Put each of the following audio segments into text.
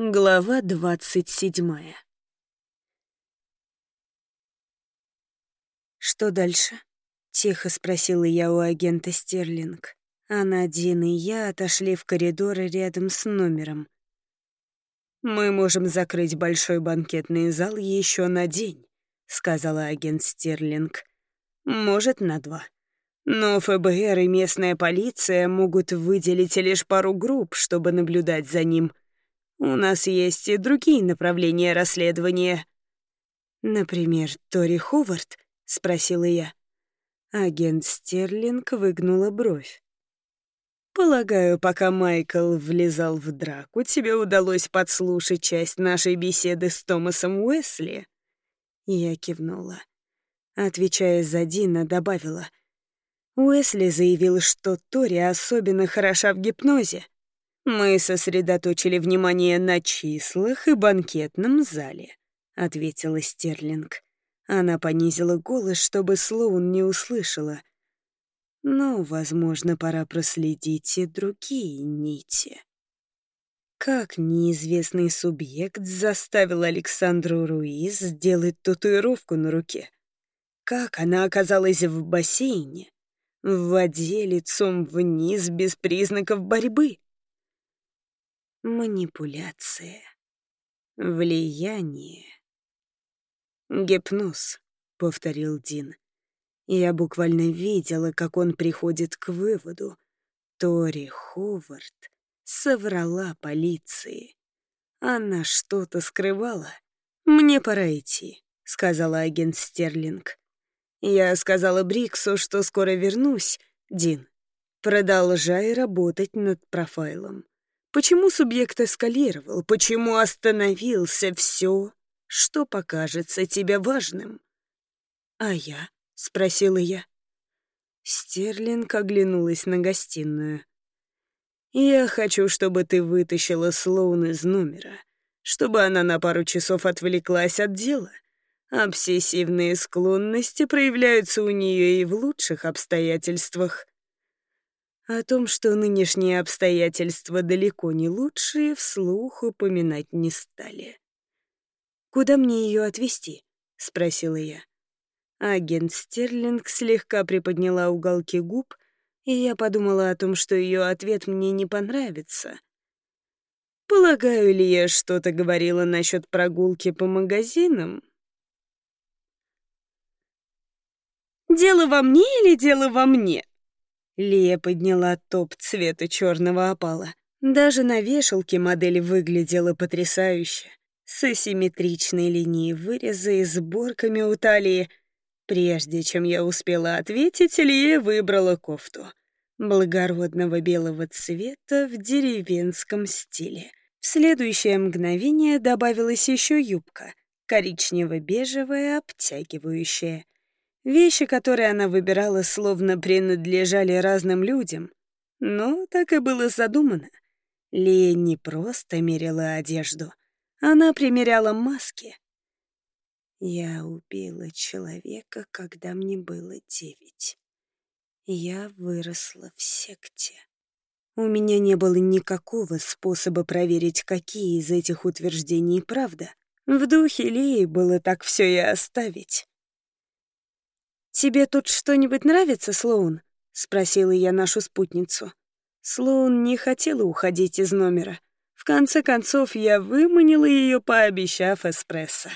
Глава двадцать седьмая. «Что дальше?» — тихо спросила я у агента Стерлинг. Она, Дин и я отошли в коридоры рядом с номером. «Мы можем закрыть большой банкетный зал еще на день», — сказала агент Стерлинг. «Может, на два. Но ФБР и местная полиция могут выделить лишь пару групп, чтобы наблюдать за ним». У нас есть и другие направления расследования. Например, Тори Ховард, спросила я. Агент Стерлинг выгнула бровь. Полагаю, пока Майкл влезал в драку, тебе удалось подслушать часть нашей беседы с Томасом Уэсли. Я кивнула. Отвечая за Дина, добавила. Уэсли заявил, что Тори особенно хороша в гипнозе. «Мы сосредоточили внимание на числах и банкетном зале», — ответила Стерлинг. Она понизила голос, чтобы Слоун не услышала. «Но, возможно, пора проследить и другие нити». Как неизвестный субъект заставил Александру Руиз сделать татуировку на руке? Как она оказалась в бассейне? В воде лицом вниз без признаков борьбы? Манипуляция. Влияние. «Гипноз», — повторил Дин. Я буквально видела, как он приходит к выводу. Тори Ховард соврала полиции. Она что-то скрывала. «Мне пора идти», — сказала агент Стерлинг. Я сказала Бриксу, что скоро вернусь. Дин, продолжай работать над профайлом. Почему субъект эскалировал? Почему остановился? Все, что покажется тебе важным. «А я?» — спросила я. Стерлинг оглянулась на гостиную. «Я хочу, чтобы ты вытащила Слоун из номера, чтобы она на пару часов отвлеклась от дела. Обсессивные склонности проявляются у нее и в лучших обстоятельствах. О том, что нынешние обстоятельства далеко не лучшие, вслух упоминать не стали. «Куда мне ее отвезти?» — спросила я. Агент Стерлинг слегка приподняла уголки губ, и я подумала о том, что ее ответ мне не понравится. Полагаю ли я что-то говорила насчет прогулки по магазинам? «Дело во мне или дело во мне?» Лия подняла топ цвета черного опала. Даже на вешалке модель выглядела потрясающе. С асимметричной линией выреза и сборками у талии. Прежде чем я успела ответить, Лия выбрала кофту. Благородного белого цвета в деревенском стиле. В следующее мгновение добавилась еще юбка, коричнево-бежевая, обтягивающая. Вещи, которые она выбирала, словно принадлежали разным людям. Но так и было задумано. Лея не просто мерила одежду, она примеряла маски. Я убила человека, когда мне было девять. Я выросла в секте. У меня не было никакого способа проверить, какие из этих утверждений правда. В духе Леи было так все и оставить. «Тебе тут что-нибудь нравится, Слоун?» — спросила я нашу спутницу. Слоун не хотела уходить из номера. В конце концов, я выманила ее, пообещав эспрессо.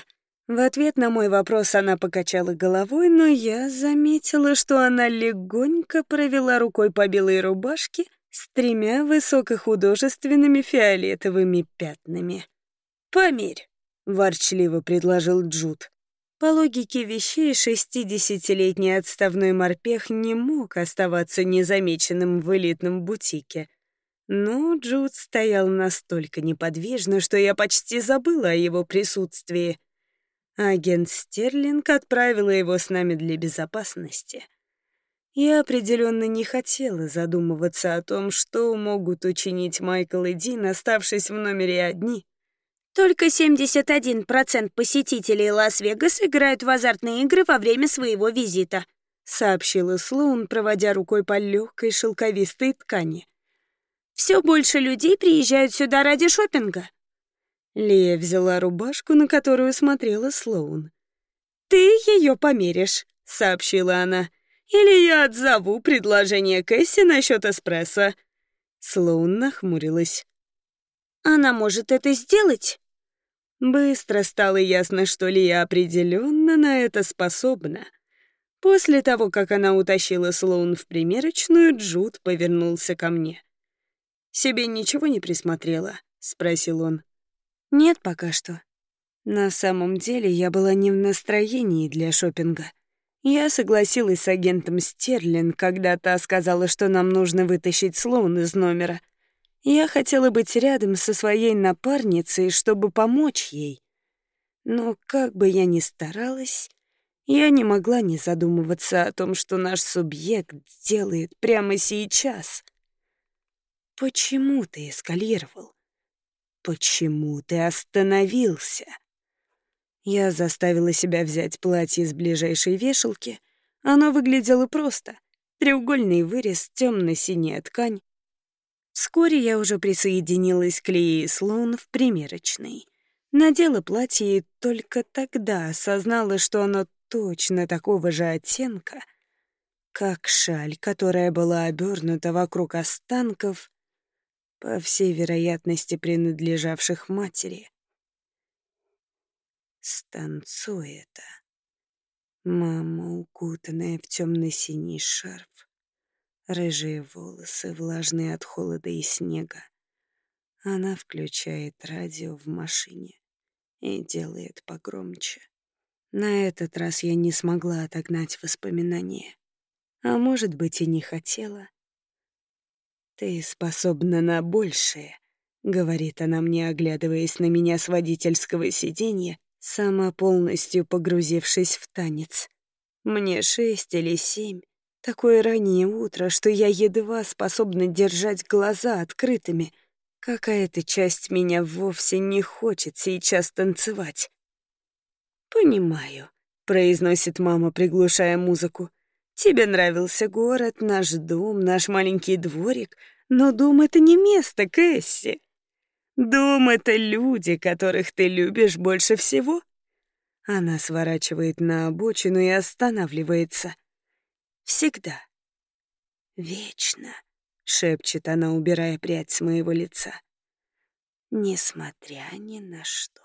В ответ на мой вопрос она покачала головой, но я заметила, что она легонько провела рукой по белой рубашке с тремя высокохудожественными фиолетовыми пятнами. «Померь», — ворчливо предложил Джуд. По логике вещей, шестидесятилетний отставной морпех не мог оставаться незамеченным в элитном бутике. Но Джуд стоял настолько неподвижно, что я почти забыла о его присутствии. Агент Стерлинг отправила его с нами для безопасности. Я определенно не хотела задумываться о том, что могут учинить Майкл и Дин, оставшись в номере одни — только 71% посетителей Лас-Вегас играют в азартные игры во время своего визита», — сообщила Слоун, проводя рукой по легкой шелковистой ткани. «Все больше людей приезжают сюда ради шопинга. Лия взяла рубашку, на которую смотрела Слоун. «Ты ее померишь», — сообщила она. «Или я отзову предложение Кэсси насчет эспрессо». Слоун нахмурилась. «Она может это сделать?» Быстро стало ясно, что Лия определенно на это способна. После того, как она утащила Слоун в примерочную, Джуд повернулся ко мне. «Себе ничего не присмотрела?» — спросил он. «Нет, пока что. На самом деле я была не в настроении для шопинга. Я согласилась с агентом Стерлин, когда та сказала, что нам нужно вытащить Слоун из номера — я хотела быть рядом со своей напарницей, чтобы помочь ей. Но как бы я ни старалась, я не могла не задумываться о том, что наш субъект делает прямо сейчас. Почему ты эскалировал? Почему ты остановился? Я заставила себя взять платье из ближайшей вешалки. Оно выглядело просто. Треугольный вырез, темно-синяя ткань, Вскоре я уже присоединилась к Лии Слоун в примерочной. Надела платье и только тогда осознала, что оно точно такого же оттенка, как шаль, которая была обернута вокруг останков, по всей вероятности принадлежавших матери. Станцуй это. Мама, укутанная в темно-синий шарф, рыжие волосы, влажные от холода и снега. Она включает радио в машине и делает погромче. На этот раз я не смогла отогнать воспоминания. А может быть, и не хотела. «Ты способна на большее», — говорит она мне, оглядываясь на меня с водительского сиденья, сама полностью погрузившись в танец. Мне шесть или семь, Такое раннее утро, что я едва способна держать глаза открытыми. Какая-то часть меня вовсе не хочет сейчас танцевать. «Понимаю», — произносит мама, приглушая музыку. «Тебе нравился город, наш дом, наш маленький дворик, но дом — это не место, Кэсси. Дом — это люди, которых ты любишь больше всего». Она сворачивает на обочину и останавливается. Всегда. Вечно, шепчет она, убирая прядь с моего лица. Несмотря ни на что.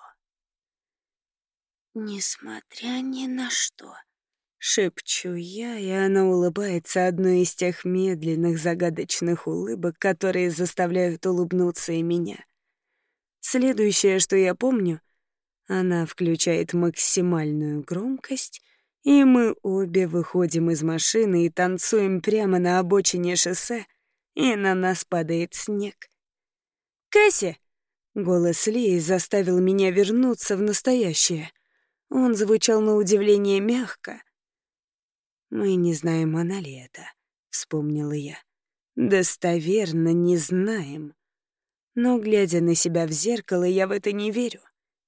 Несмотря ни на что. Шепчу я, и она улыбается одной из тех медленных загадочных улыбок, которые заставляют улыбнуться и меня. Следующее, что я помню, она включает максимальную громкость и мы обе выходим из машины и танцуем прямо на обочине шоссе, и на нас падает снег. «Кэсси!» — голос Лии заставил меня вернуться в настоящее. Он звучал на удивление мягко. «Мы не знаем, она ли это», — вспомнила я. «Достоверно не знаем». Но, глядя на себя в зеркало, я в это не верю.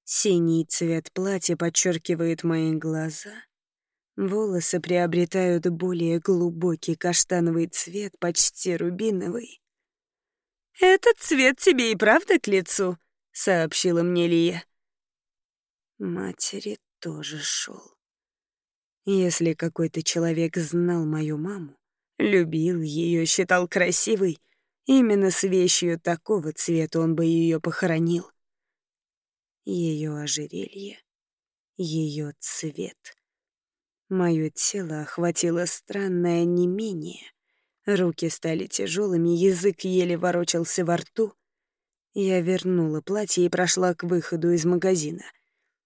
Синий цвет платья подчеркивает мои глаза — Волосы приобретают более глубокий каштановый цвет, почти рубиновый. «Этот цвет тебе и правда к лицу», — сообщила мне Лия. Матери тоже шел. Если какой-то человек знал мою маму, любил ее, считал красивой, именно с вещью такого цвета он бы ее похоронил. Ее ожерелье, ее цвет — Мое тело охватило странное онемение. Руки стали тяжелыми, язык еле ворочался во рту. Я вернула платье и прошла к выходу из магазина.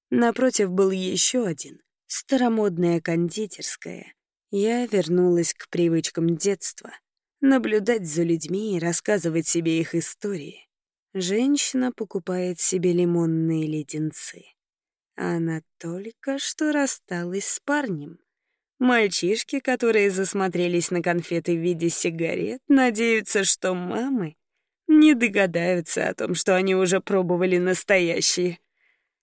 Напротив был еще один, старомодная кондитерская. Я вернулась к привычкам детства — наблюдать за людьми и рассказывать себе их истории. Женщина покупает себе лимонные леденцы. Она только что рассталась с парнем. Мальчишки, которые засмотрелись на конфеты в виде сигарет, надеются, что мамы не догадаются о том, что они уже пробовали настоящие.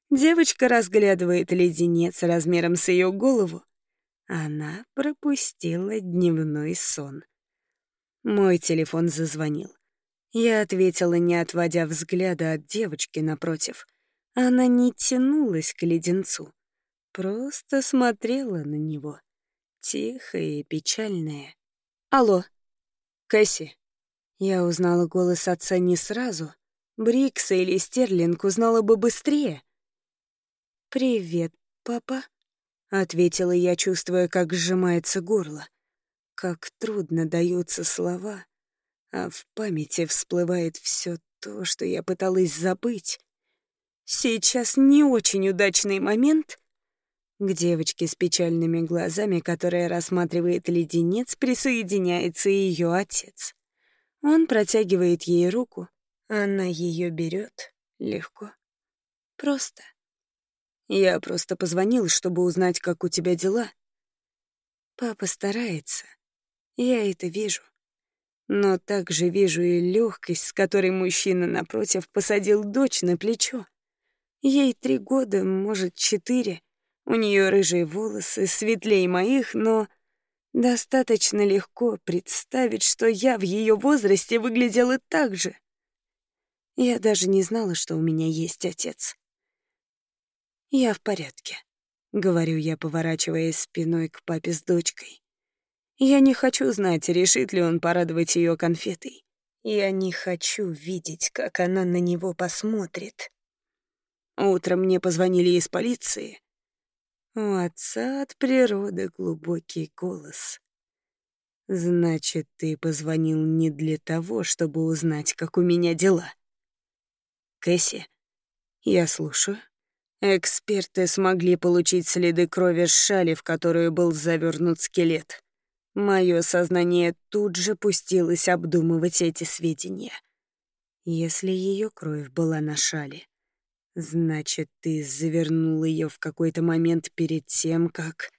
Девочка разглядывает леденец размером с ее голову. Она пропустила дневной сон. Мой телефон зазвонил. Я ответила, не отводя взгляда от девочки напротив — Она не тянулась к леденцу, просто смотрела на него, тихая и печальная. «Алло, Кэсси». Я узнала голос отца не сразу. Брикса или Стерлинг узнала бы быстрее. «Привет, папа», — ответила я, чувствуя, как сжимается горло. Как трудно даются слова, а в памяти всплывает все то, что я пыталась забыть. Сейчас не очень удачный момент. К девочке с печальными глазами, которая рассматривает леденец, присоединяется ее отец. Он протягивает ей руку, она ее берет легко. Просто. Я просто позвонил, чтобы узнать, как у тебя дела. Папа старается. Я это вижу. Но также вижу и легкость, с которой мужчина напротив посадил дочь на плечо. Ей три года, может, четыре. У нее рыжие волосы, светлее моих, но достаточно легко представить, что я в ее возрасте выглядела так же. Я даже не знала, что у меня есть отец. «Я в порядке», — говорю я, поворачиваясь спиной к папе с дочкой. Я не хочу знать, решит ли он порадовать ее конфетой. Я не хочу видеть, как она на него посмотрит. Утром мне позвонили из полиции. У отца от природы глубокий голос. Значит, ты позвонил не для того, чтобы узнать, как у меня дела. Кэсси, я слушаю. Эксперты смогли получить следы крови с шали, в которую был завернут скелет. Мое сознание тут же пустилось обдумывать эти сведения. Если ее кровь была на шале, значит, ты завернул ее в какой-то момент перед тем, как...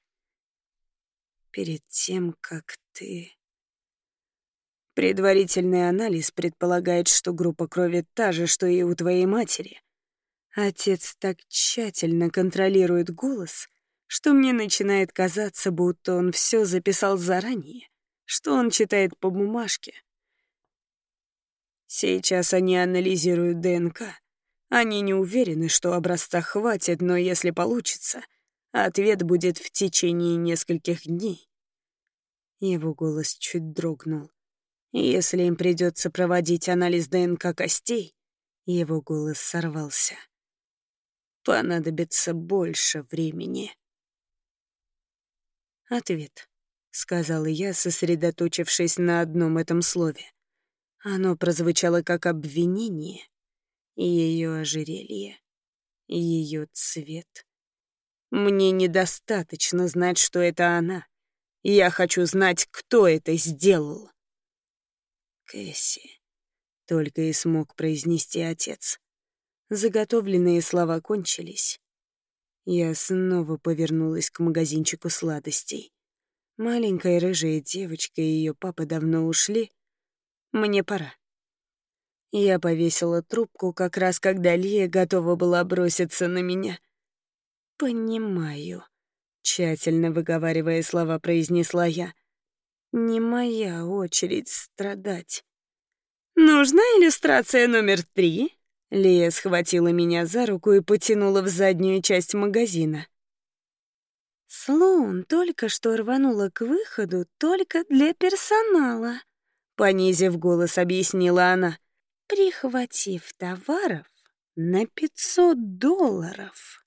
Перед тем, как ты... Предварительный анализ предполагает, что группа крови та же, что и у твоей матери. Отец так тщательно контролирует голос, что мне начинает казаться, будто он все записал заранее, что он читает по бумажке. Сейчас они анализируют ДНК. Они не уверены, что образца хватит, но если получится, ответ будет в течение нескольких дней. Его голос чуть дрогнул. Если им придется проводить анализ ДНК костей, его голос сорвался. Понадобится больше времени. «Ответ», — сказала я, сосредоточившись на одном этом слове. Оно прозвучало как обвинение, ее ожерелье, ее цвет. Мне недостаточно знать, что это она. Я хочу знать, кто это сделал. Кэсси, только и смог произнести отец. Заготовленные слова кончились. Я снова повернулась к магазинчику сладостей. Маленькая рыжая девочка и ее папа давно ушли. Мне пора. Я повесила трубку как раз, когда Лия готова была броситься на меня. «Понимаю», — тщательно выговаривая слова, произнесла я. «Не моя очередь страдать». «Нужна иллюстрация номер три?» Лия схватила меня за руку и потянула в заднюю часть магазина. Слоун только что рванула к выходу только для персонала, понизив голос, объяснила она, прихватив товаров на 500 долларов.